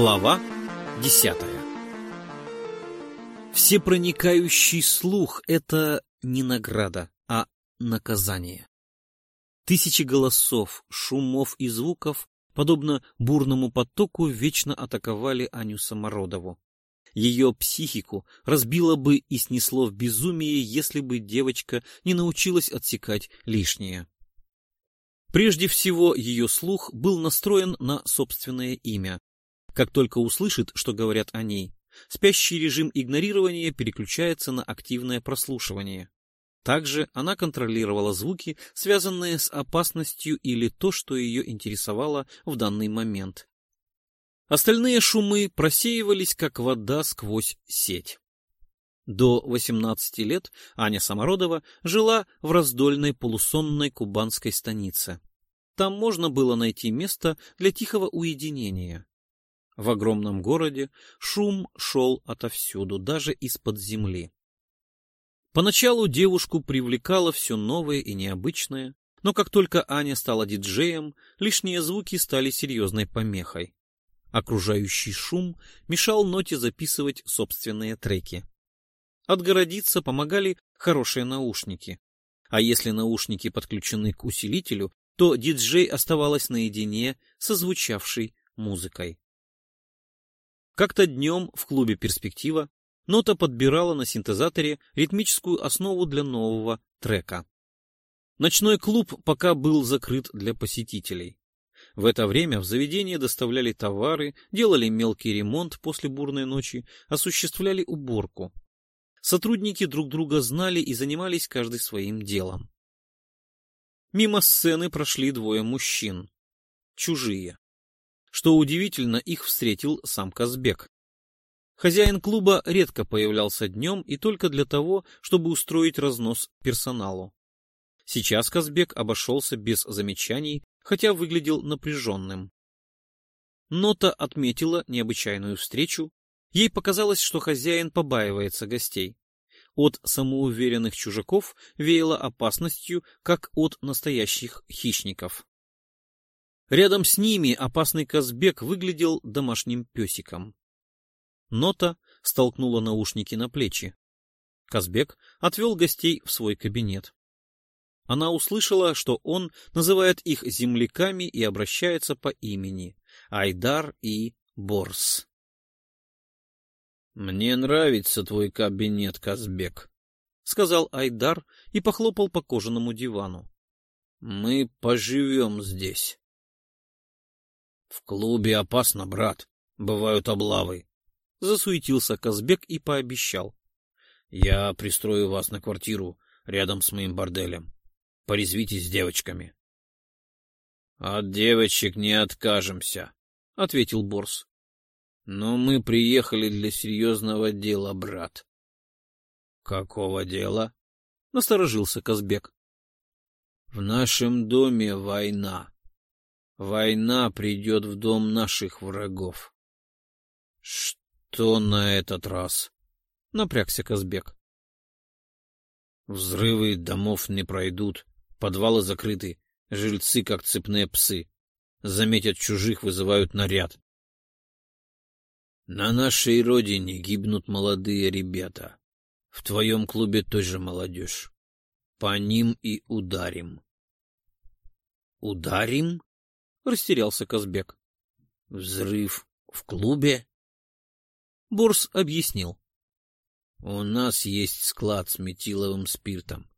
Глава десятая Всепроникающий слух — это не награда, а наказание. Тысячи голосов, шумов и звуков, подобно бурному потоку, вечно атаковали Аню Самородову. Ее психику разбило бы и снесло в безумие, если бы девочка не научилась отсекать лишнее. Прежде всего, ее слух был настроен на собственное имя. Как только услышит, что говорят о ней, спящий режим игнорирования переключается на активное прослушивание. Также она контролировала звуки, связанные с опасностью или то, что ее интересовало в данный момент. Остальные шумы просеивались, как вода сквозь сеть. До 18 лет Аня Самородова жила в раздольной полусонной кубанской станице. Там можно было найти место для тихого уединения. В огромном городе шум шел отовсюду, даже из-под земли. Поначалу девушку привлекало все новое и необычное, но как только Аня стала диджеем, лишние звуки стали серьезной помехой. Окружающий шум мешал ноте записывать собственные треки. Отгородиться помогали хорошие наушники. А если наушники подключены к усилителю, то диджей оставалась наедине со звучавшей музыкой. Как-то днем в клубе «Перспектива» нота подбирала на синтезаторе ритмическую основу для нового трека. Ночной клуб пока был закрыт для посетителей. В это время в заведение доставляли товары, делали мелкий ремонт после бурной ночи, осуществляли уборку. Сотрудники друг друга знали и занимались каждый своим делом. Мимо сцены прошли двое мужчин. Чужие. Что удивительно, их встретил сам Казбек. Хозяин клуба редко появлялся днем и только для того, чтобы устроить разнос персоналу. Сейчас Казбек обошелся без замечаний, хотя выглядел напряженным. Нота отметила необычайную встречу. Ей показалось, что хозяин побаивается гостей. От самоуверенных чужаков веяло опасностью, как от настоящих хищников. Рядом с ними опасный Казбек выглядел домашним песиком. Нота столкнула наушники на плечи. Казбек отвел гостей в свой кабинет. Она услышала, что он называет их земляками и обращается по имени Айдар и Борс. «Мне нравится твой кабинет, Казбек», — сказал Айдар и похлопал по кожаному дивану. «Мы поживем здесь». «В клубе опасно, брат. Бывают облавы», — засуетился Казбек и пообещал. «Я пристрою вас на квартиру рядом с моим борделем. Порезвитесь с девочками. — От девочек не откажемся, — ответил Борс. — Но мы приехали для серьезного дела, брат. — Какого дела? — насторожился Казбек. — В нашем доме война. Война придет в дом наших врагов. — Что на этот раз? — напрягся Казбек. — Взрывы домов не пройдут, Подвалы закрыты, жильцы как цепные псы. Заметят чужих, вызывают наряд. На нашей родине гибнут молодые ребята. В твоем клубе тоже молодежь. По ним и ударим. Ударим? Растерялся Казбек. Взрыв в клубе? Бурс объяснил. У нас есть склад с метиловым спиртом.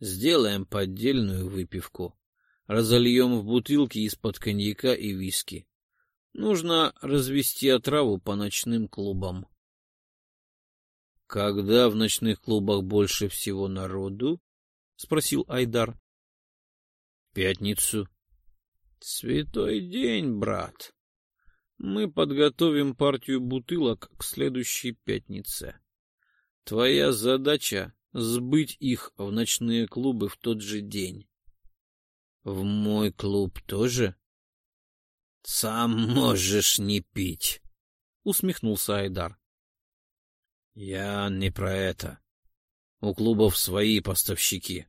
Сделаем поддельную выпивку. Разольем в бутылки из-под коньяка и виски. Нужно развести отраву по ночным клубам. — Когда в ночных клубах больше всего народу? — спросил Айдар. — Пятницу. — Святой день, брат. Мы подготовим партию бутылок к следующей пятнице. Твоя задача сбыть их в ночные клубы в тот же день. — В мой клуб тоже? — Сам можешь не пить, — усмехнулся Айдар. — Я не про это. У клубов свои поставщики.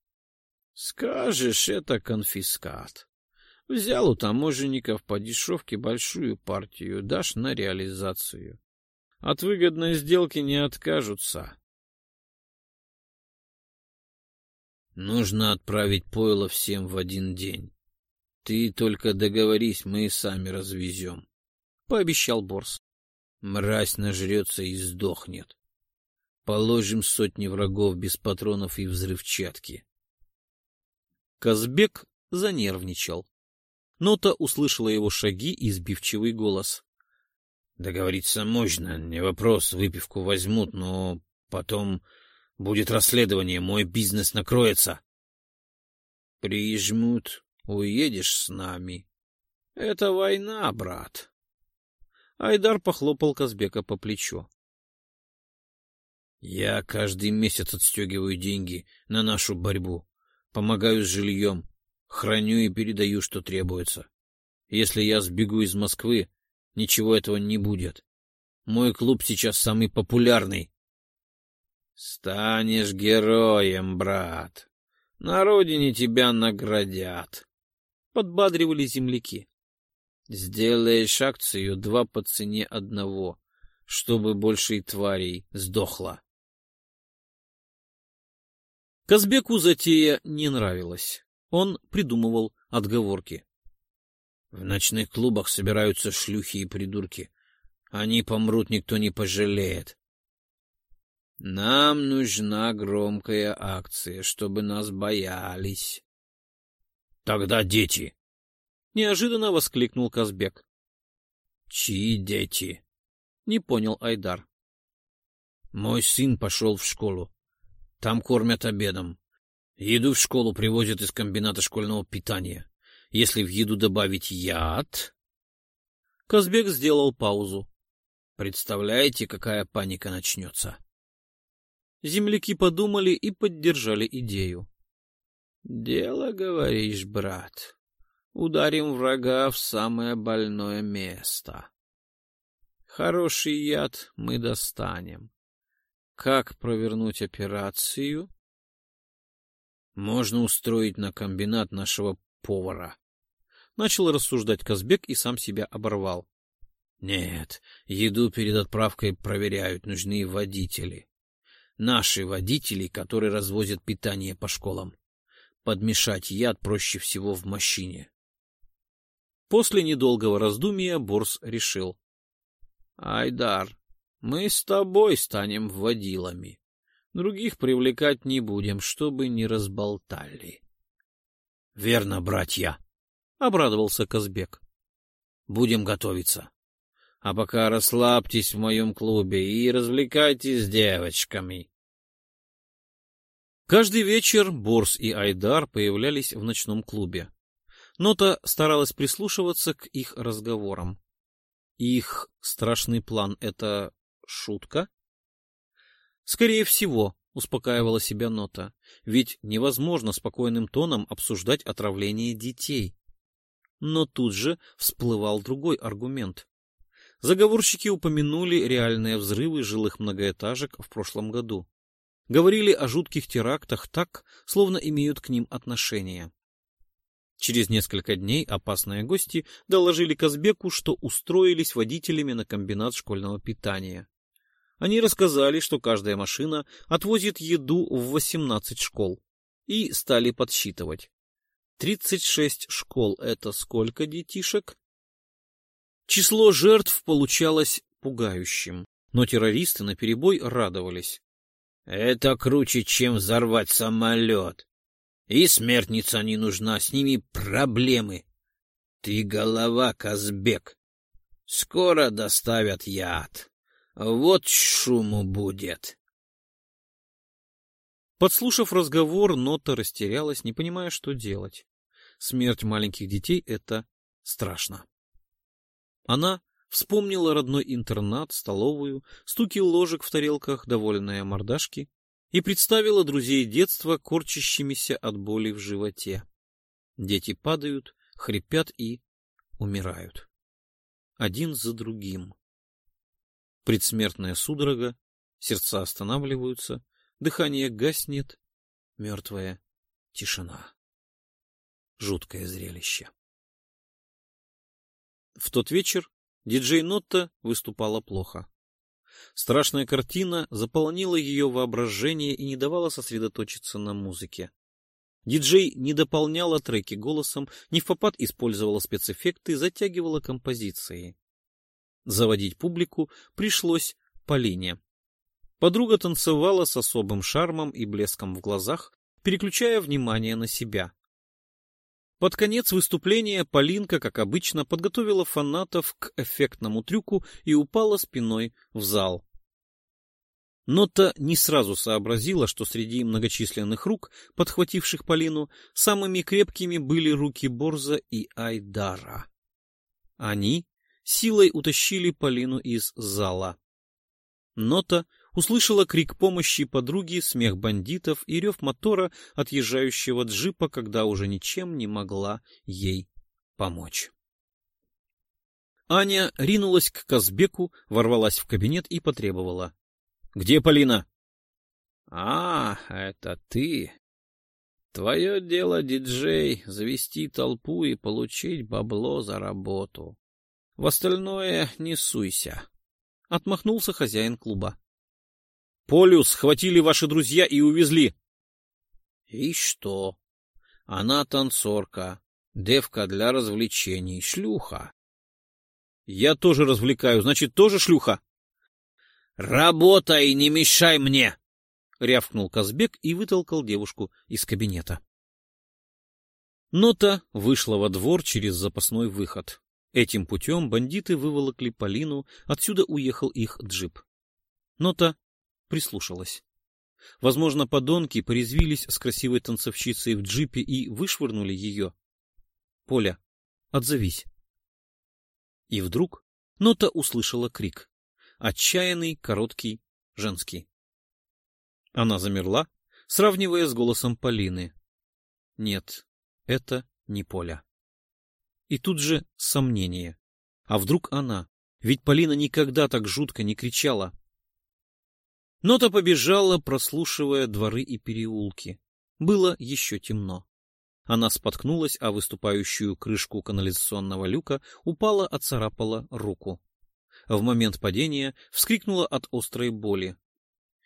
— Скажешь, это конфискат. Взял у таможенников по дешевке большую партию, дашь на реализацию. От выгодной сделки не откажутся. Нужно отправить пойло всем в один день. Ты только договорись, мы и сами развезем. — пообещал Борс. Мразь нажрется и сдохнет. Положим сотни врагов без патронов и взрывчатки. Казбек занервничал. Нота услышала его шаги и сбивчивый голос. — Договориться можно, не вопрос, выпивку возьмут, но потом будет расследование, мой бизнес накроется. — Прижмут, уедешь с нами. Это война, брат. Айдар похлопал Казбека по плечу. Я каждый месяц отстегиваю деньги на нашу борьбу, помогаю с жильем, храню и передаю, что требуется. Если я сбегу из Москвы, ничего этого не будет. Мой клуб сейчас самый популярный. Станешь героем, брат. На родине тебя наградят. Подбадривали земляки. Сделаешь акцию два по цене одного, чтобы больше тварей сдохло. Казбеку затея не нравилась. Он придумывал отговорки. В ночных клубах собираются шлюхи и придурки. Они помрут, никто не пожалеет. Нам нужна громкая акция, чтобы нас боялись. Тогда дети. Неожиданно воскликнул Казбек. Чьи дети? Не понял Айдар. Мой сын пошел в школу. Там кормят обедом. Еду в школу привозят из комбината школьного питания. Если в еду добавить яд... Казбек сделал паузу. Представляете, какая паника начнется? Земляки подумали и поддержали идею. — Дело, говоришь, брат. Ударим врага в самое больное место. Хороший яд мы достанем. Как провернуть операцию? Можно устроить на комбинат нашего повара. Начал рассуждать Казбек и сам себя оборвал. Нет, еду перед отправкой проверяют, нужны водители. Наши водители, которые развозят питание по школам. Подмешать яд проще всего в машине. После недолгого раздумия Борс решил. — Айдар, мы с тобой станем водилами. Других привлекать не будем, чтобы не разболтали. — Верно, братья, — обрадовался Казбек. — Будем готовиться. А пока расслабьтесь в моем клубе и развлекайтесь с девочками. Каждый вечер Борс и Айдар появлялись в ночном клубе. Нота старалась прислушиваться к их разговорам. Их страшный план — это шутка? Скорее всего, успокаивала себя Нота, ведь невозможно спокойным тоном обсуждать отравление детей. Но тут же всплывал другой аргумент. Заговорщики упомянули реальные взрывы жилых многоэтажек в прошлом году. Говорили о жутких терактах так, словно имеют к ним отношение. Через несколько дней опасные гости доложили Казбеку, что устроились водителями на комбинат школьного питания. Они рассказали, что каждая машина отвозит еду в 18 школ, и стали подсчитывать. 36 школ — это сколько детишек? Число жертв получалось пугающим, но террористы наперебой радовались. Это круче, чем взорвать самолет. И смертница не нужна, с ними проблемы. Ты голова, Казбек. Скоро доставят яд. Вот шуму будет. Подслушав разговор, Нота растерялась, не понимая, что делать. Смерть маленьких детей — это страшно. Она вспомнила родной интернат, столовую, стуки ложек в тарелках, довольные мордашки, и представила друзей детства, корчащимися от боли в животе. Дети падают, хрипят и умирают. Один за другим. Предсмертная судорога, сердца останавливаются, дыхание гаснет, мертвая тишина. Жуткое зрелище. В тот вечер диджей Нотта выступала плохо. Страшная картина заполонила ее воображение и не давала сосредоточиться на музыке. Диджей не дополняла треки голосом, не в попад использовала спецэффекты, затягивала композиции. Заводить публику пришлось Полине. Подруга танцевала с особым шармом и блеском в глазах, переключая внимание на себя. Под конец выступления Полинка, как обычно, подготовила фанатов к эффектному трюку и упала спиной в зал. Нота не сразу сообразила, что среди многочисленных рук, подхвативших Полину, самыми крепкими были руки Борза и Айдара. Они силой утащили Полину из зала. Нота услышала крик помощи подруги, смех бандитов и рев мотора отъезжающего джипа, когда уже ничем не могла ей помочь. Аня ринулась к Казбеку, ворвалась в кабинет и потребовала. — Где Полина? — А, это ты. Твое дело, диджей, завести толпу и получить бабло за работу. В остальное не суйся. Отмахнулся хозяин клуба. Полюс схватили ваши друзья и увезли. И что? Она танцорка, девка для развлечений, шлюха. Я тоже развлекаю, значит, тоже шлюха? Работай, не мешай мне! рявкнул Казбек и вытолкал девушку из кабинета. Нота вышла во двор через запасной выход. Этим путем бандиты выволокли Полину, отсюда уехал их джип. Нота прислушалась. Возможно, подонки порезвились с красивой танцовщицей в джипе и вышвырнули ее. Поля, отзовись. И вдруг Нота услышала крик. Отчаянный, короткий, женский. Она замерла, сравнивая с голосом Полины. Нет, это не Поля. И тут же сомнение. А вдруг она? Ведь Полина никогда так жутко не кричала. Нота побежала, прослушивая дворы и переулки. Было еще темно. Она споткнулась о выступающую крышку канализационного люка, упала, оцарапала руку. В момент падения вскрикнула от острой боли.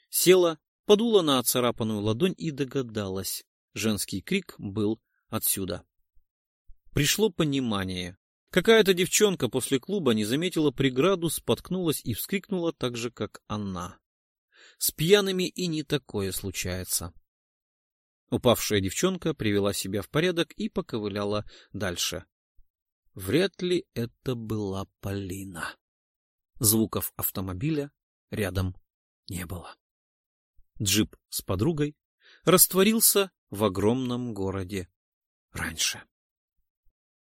Села, подула на оцарапанную ладонь и догадалась. Женский крик был отсюда. Пришло понимание. Какая-то девчонка после клуба не заметила преграду, споткнулась и вскрикнула так же, как она. С пьяными и не такое случается. Упавшая девчонка привела себя в порядок и поковыляла дальше. Вряд ли это была Полина. Звуков автомобиля рядом не было. Джип с подругой растворился в огромном городе раньше.